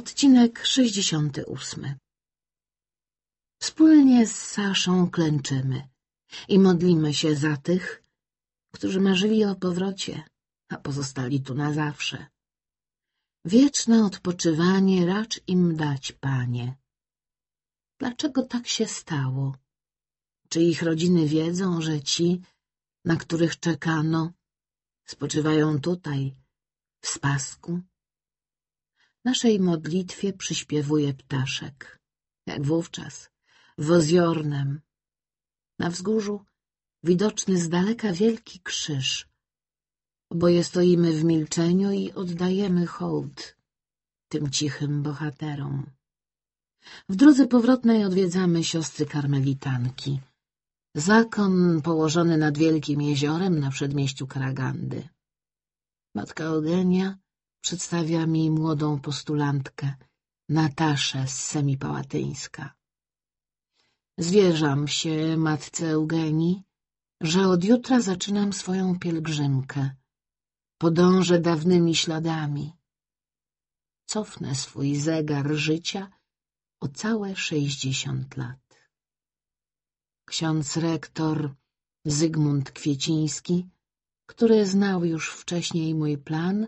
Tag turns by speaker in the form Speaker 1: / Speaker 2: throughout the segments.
Speaker 1: Odcinek 68 Wspólnie z Saszą klęczymy i modlimy się za tych, którzy marzyli o powrocie, a pozostali tu na zawsze. Wieczne odpoczywanie racz im dać, Panie. Dlaczego tak się stało? Czy ich rodziny wiedzą, że ci, na których czekano, spoczywają tutaj, w Spasku? Naszej modlitwie przyśpiewuje ptaszek, jak wówczas, w Ozjornem. Na wzgórzu widoczny z daleka wielki krzyż. Oboje stoimy w milczeniu i oddajemy hołd tym cichym bohaterom. W drodze powrotnej odwiedzamy siostry karmelitanki. Zakon położony nad wielkim jeziorem na przedmieściu Karagandy. Matka Eugenia przedstawia mi młodą postulantkę, Nataszę z Semipałatyńska. Zwierzam się matce Eugenii, że od jutra zaczynam swoją pielgrzymkę. Podążę dawnymi śladami. Cofnę swój zegar życia o całe sześćdziesiąt lat. Ksiądz rektor Zygmunt Kwieciński, który znał już wcześniej mój plan,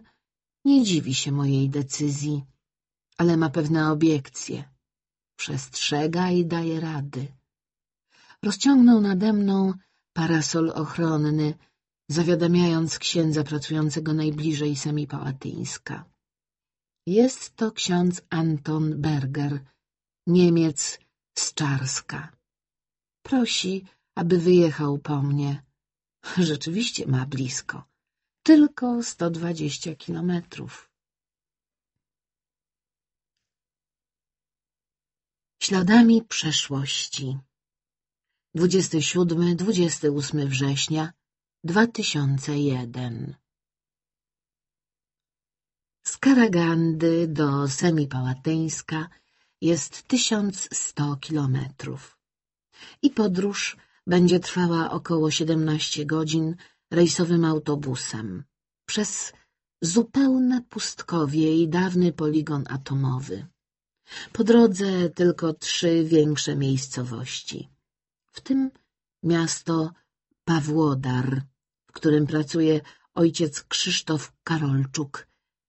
Speaker 1: nie dziwi się mojej decyzji, ale ma pewne obiekcje. Przestrzega i daje rady. Rozciągnął nade mną parasol ochronny, zawiadamiając księdza pracującego najbliżej Semipałatyńska. Jest to ksiądz Anton Berger, Niemiec z Czarska. Prosi, aby wyjechał po mnie. Rzeczywiście ma blisko. Tylko sto dwadzieścia kilometrów. Śladami przeszłości. 27-28 września 2001 Z Karagandy do Semipałatyńska jest 1100 kilometrów. I podróż będzie trwała około 17 godzin rejsowym autobusem przez zupełne pustkowie i dawny poligon atomowy. Po drodze tylko trzy większe miejscowości, w tym miasto Pawłodar, w którym pracuje ojciec Krzysztof Karolczuk,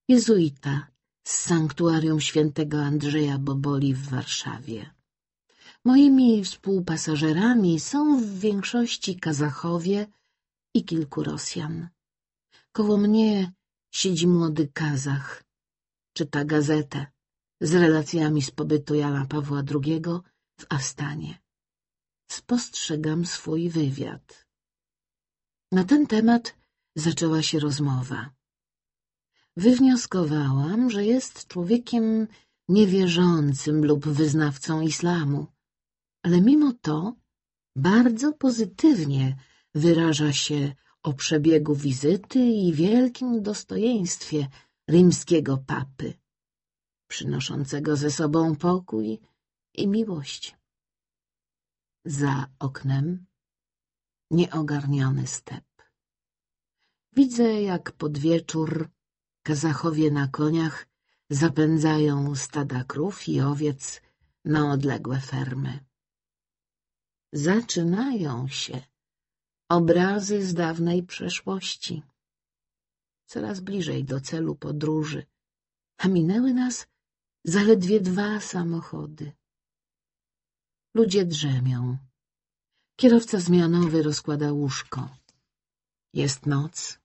Speaker 1: jezuita z sanktuarium świętego Andrzeja Boboli w Warszawie. Moimi współpasażerami są w większości Kazachowie i kilku Rosjan. Koło mnie siedzi młody Kazach, czyta gazetę z relacjami z pobytu Jana Pawła II w Astanie. Spostrzegam swój wywiad. Na ten temat zaczęła się rozmowa. Wywnioskowałam, że jest człowiekiem niewierzącym lub wyznawcą islamu, ale mimo to bardzo pozytywnie wyraża się o przebiegu wizyty i wielkim dostojeństwie rimskiego papy, przynoszącego ze sobą pokój i miłość. Za oknem nieogarniony step. Widzę, jak pod wieczór Kazachowie na koniach zapędzają stada krów i owiec na odległe fermy. Zaczynają się obrazy z dawnej przeszłości. Coraz bliżej do celu podróży, a minęły nas zaledwie dwa samochody. Ludzie drzemią. Kierowca zmianowy rozkłada łóżko. Jest noc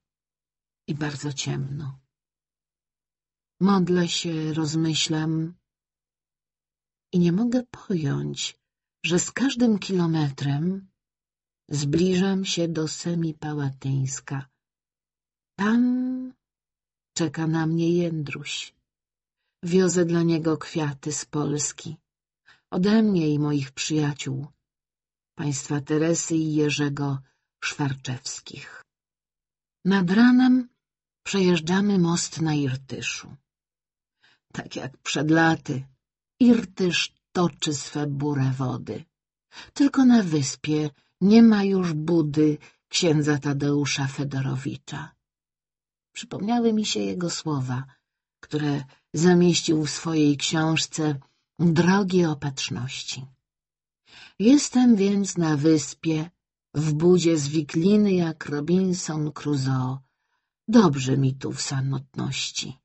Speaker 1: i bardzo ciemno. Modlę się, rozmyślam i nie mogę pojąć, że z każdym kilometrem zbliżam się do Semipałatyńska. Tam czeka na mnie Jędruś. Wiozę dla niego kwiaty z Polski, ode mnie i moich przyjaciół, państwa Teresy i Jerzego Szwarczewskich. Nad ranem przejeżdżamy most na Irtyszu. Tak jak przed laty, Irtysz toczy swe burę wody. Tylko na wyspie nie ma już budy księdza Tadeusza Fedorowicza. Przypomniały mi się jego słowa. które zamieścił w swojej książce Drogie opatrzności. Jestem więc na wyspie, w budzie z wikliny jak Robinson Crusoe. Dobrze mi tu w samotności.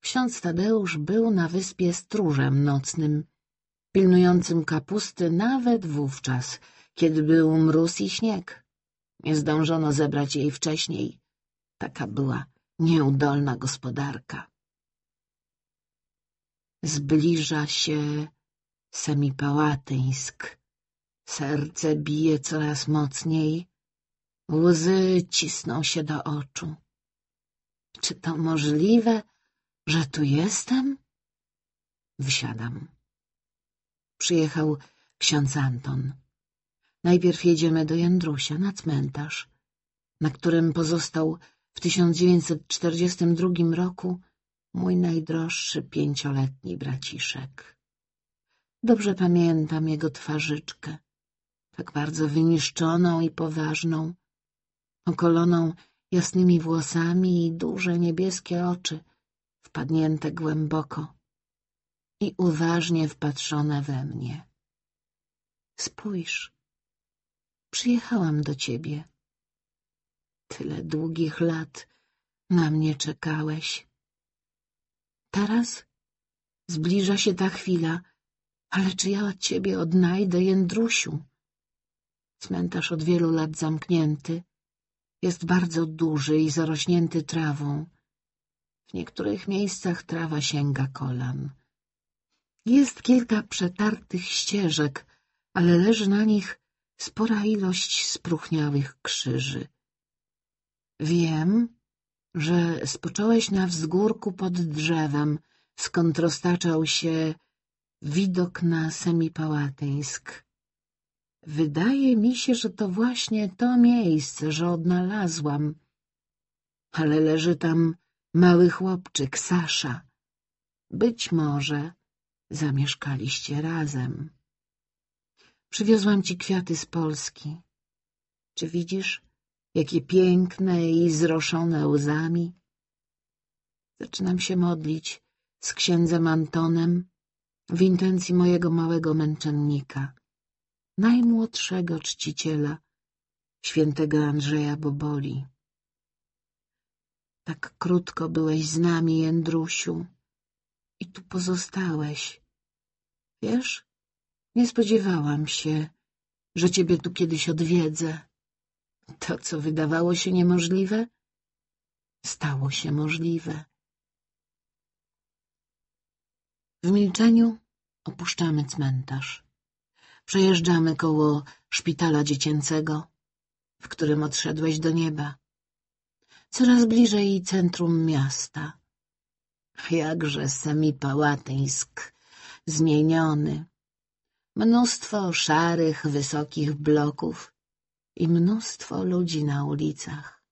Speaker 1: Ksiądz Tadeusz był na wyspie stróżem nocnym, pilnującym kapusty nawet wówczas, kiedy był mróz i śnieg. Nie zdążono zebrać jej wcześniej. Taka była nieudolna gospodarka. Zbliża się Semipałatyńsk. Serce bije coraz mocniej. Łzy cisną się do oczu. Czy to możliwe, że tu jestem? Wsiadam. Przyjechał ksiądz Anton. Najpierw jedziemy do Jędrusia na cmentarz, na którym pozostał w 1942 roku mój najdroższy pięcioletni braciszek. Dobrze pamiętam jego twarzyczkę, tak bardzo wyniszczoną i poważną, okoloną jasnymi włosami i duże niebieskie oczy, wpadnięte głęboko i uważnie wpatrzone we mnie. Spójrz, przyjechałam do ciebie. Tyle długich lat na mnie czekałeś. Teraz zbliża się ta chwila, ale czy ja ciebie odnajdę, Jędrusiu? Cmentarz od wielu lat zamknięty, jest bardzo duży i zarośnięty trawą. W niektórych miejscach trawa sięga kolan. Jest kilka przetartych ścieżek, ale leży na nich spora ilość spróchniałych krzyży. Wiem, że spocząłeś na wzgórku pod drzewem, skąd roztaczał się widok na Semipałatyńsk. Wydaje mi się, że to właśnie to miejsce, że odnalazłam. Ale leży tam mały chłopczyk, Sasza. Być może zamieszkaliście razem. Przywiozłam ci kwiaty z Polski. Czy widzisz, jakie piękne i zroszone łzami? Zaczynam się modlić z księdzem Antonem w intencji mojego małego męczennika, najmłodszego czciciela, świętego Andrzeja Boboli. Tak krótko byłeś z nami, Jędrusiu, i tu pozostałeś. Wiesz, nie spodziewałam się, że ciebie tu kiedyś odwiedzę. To, co wydawało się niemożliwe, stało się możliwe. W milczeniu opuszczamy cmentarz. Przejeżdżamy koło szpitala dziecięcego, w którym odszedłeś do nieba. Coraz bliżej centrum miasta. Jakże Semipałatyńsk zmieniony. Mnóstwo szarych, wysokich bloków i mnóstwo ludzi na ulicach.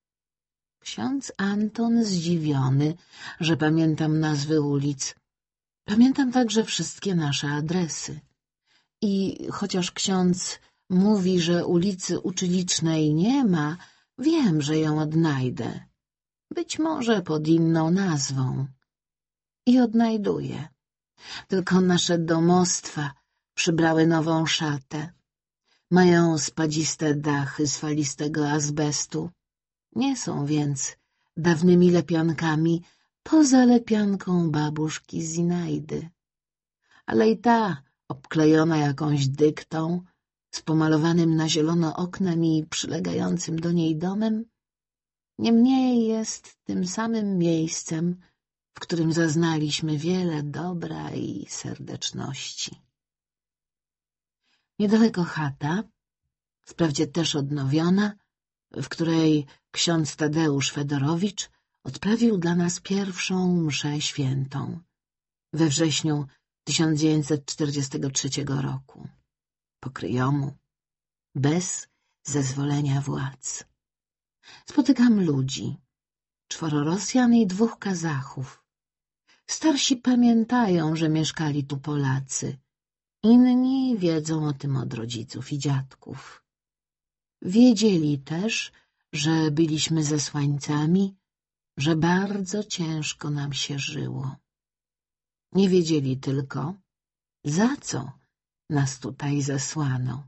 Speaker 1: Ksiądz Anton zdziwiony, że pamiętam nazwy ulic. Pamiętam także wszystkie nasze adresy. I chociaż ksiądz mówi, że ulicy Uczylicznej nie ma, wiem, że ją odnajdę. Być może pod inną nazwą. I odnajduję. Tylko nasze domostwa przybrały nową szatę. Mają spadziste dachy z falistego azbestu. Nie są więc dawnymi lepiankami, poza lepianką babuszki Zinajdy. Ale i ta, obklejona jakąś dyktą, z pomalowanym na zielono oknem i przylegającym do niej domem, niemniej jest tym samym miejscem, w którym zaznaliśmy wiele dobra i serdeczności. Niedaleko chata, wprawdzie też odnowiona, w której ksiądz Tadeusz Fedorowicz odprawił dla nas pierwszą mszę świętą we wrześniu 1943 roku, pokryjomu, bez zezwolenia władz. Spotykam ludzi, czworo Rosjan i dwóch Kazachów. Starsi pamiętają, że mieszkali tu Polacy, inni wiedzą o tym od rodziców i dziadków. Wiedzieli też, że byliśmy zesłańcami że bardzo ciężko nam się żyło. Nie wiedzieli tylko, za co nas tutaj zesłano.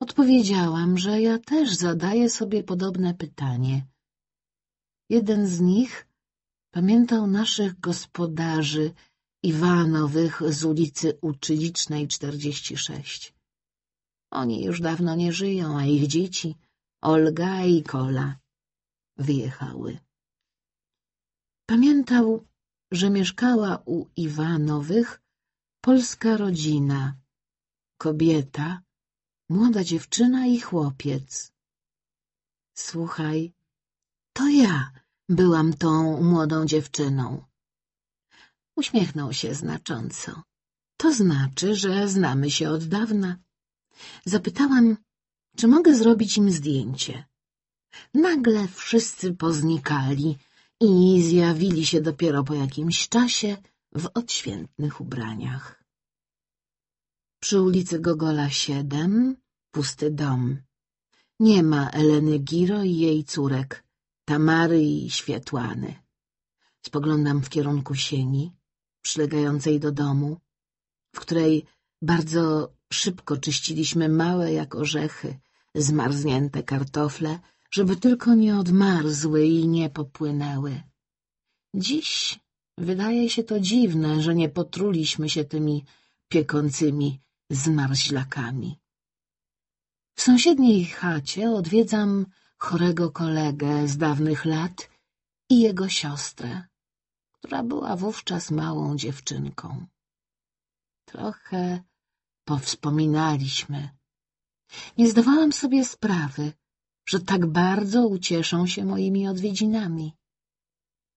Speaker 1: Odpowiedziałam, że ja też zadaję sobie podobne pytanie. Jeden z nich pamiętał naszych gospodarzy Iwanowych z ulicy Uczylicznej 46. Oni już dawno nie żyją, a ich dzieci, Olga i Kola, wyjechały. Pamiętał, że mieszkała u Iwanowych polska rodzina, kobieta, młoda dziewczyna i chłopiec. Słuchaj, to ja byłam tą młodą dziewczyną. Uśmiechnął się znacząco. To znaczy, że znamy się od dawna. Zapytałam, czy mogę zrobić im zdjęcie. Nagle wszyscy poznikali i zjawili się dopiero po jakimś czasie w odświętnych ubraniach. Przy ulicy Gogola 7 pusty dom. Nie ma Eleny Giro i jej córek, Tamary i Świetłany. Spoglądam w kierunku sieni, przylegającej do domu, w której bardzo szybko czyściliśmy małe jak orzechy, zmarznięte kartofle, żeby tylko nie odmarzły i nie popłynęły. Dziś wydaje się to dziwne, że nie potruliśmy się tymi piekącymi zmarzlakami. W sąsiedniej chacie odwiedzam chorego kolegę z dawnych lat i jego siostrę, która była wówczas małą dziewczynką. Trochę powspominaliśmy. Nie zdawałam sobie sprawy, że tak bardzo ucieszą się moimi odwiedzinami.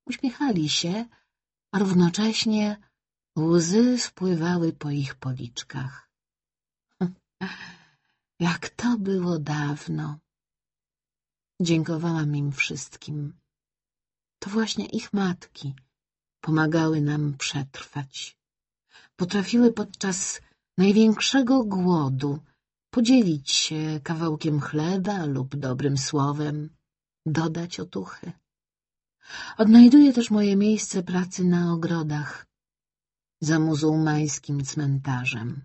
Speaker 1: Uśmiechali się, a równocześnie łzy spływały po ich policzkach. Jak to było dawno! Dziękowałam im wszystkim. To właśnie ich matki pomagały nam przetrwać. Potrafiły podczas największego głodu podzielić się kawałkiem chleba lub dobrym słowem, dodać otuchy. Odnajduję też moje miejsce pracy na ogrodach, za muzułmańskim cmentarzem.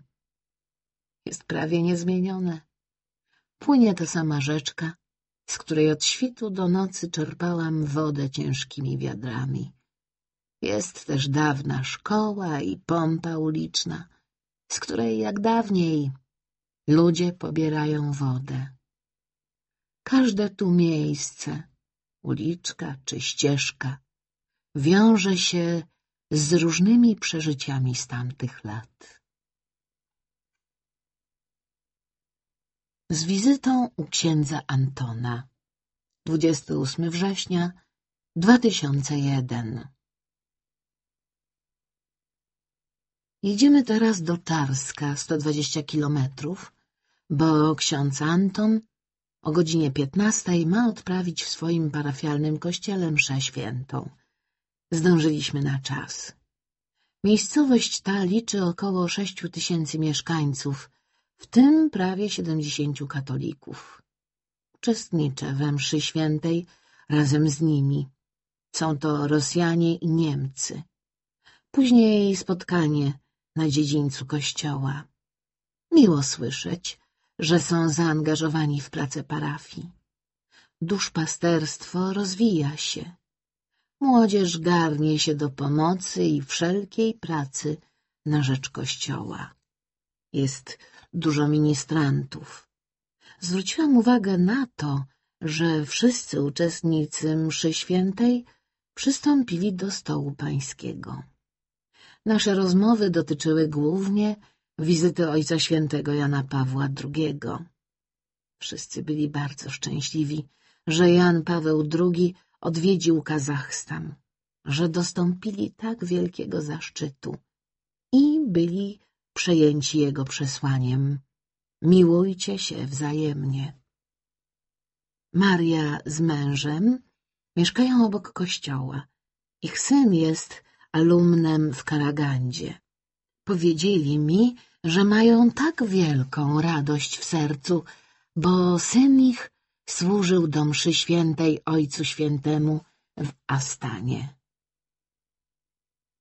Speaker 1: Jest prawie niezmienione. Płynie ta sama rzeczka, z której od świtu do nocy czerpałam wodę ciężkimi wiadrami. Jest też dawna szkoła i pompa uliczna, z której jak dawniej ludzie pobierają wodę. Każde tu miejsce, uliczka czy ścieżka, wiąże się z różnymi przeżyciami z tamtych lat. Z wizytą u księdza Antona 28 września 2001 Jedziemy teraz do Czarska, 120 kilometrów, bo ksiądz Anton o godzinie 15 ma odprawić w swoim parafialnym kościele mszę świętą. Zdążyliśmy na czas. Miejscowość ta liczy około sześciu tysięcy mieszkańców, w tym prawie siedemdziesięciu katolików. Uczestniczę we mszy świętej razem z nimi. Są to Rosjanie i Niemcy. Później spotkanie na dziedzińcu kościoła. Miło słyszeć, że są zaangażowani w pracę parafii. Duszpasterstwo rozwija się. Młodzież garnie się do pomocy i wszelkiej pracy na rzecz Kościoła. Jest dużo ministrantów. Zwróciłam uwagę na to, że wszyscy uczestnicy mszy świętej przystąpili do stołu pańskiego. Nasze rozmowy dotyczyły głównie wizyty Ojca Świętego Jana Pawła II. Wszyscy byli bardzo szczęśliwi, że Jan Paweł II odwiedził Kazachstan, że dostąpili tak wielkiego zaszczytu i byli przejęci jego przesłaniem. Miłujcie się wzajemnie. Maria z mężem mieszkają obok kościoła. Ich syn jest alumnem w Karagandzie. Powiedzieli mi, że mają tak wielką radość w sercu, bo syn ich służył do mszy świętej Ojcu Świętemu w Astanie.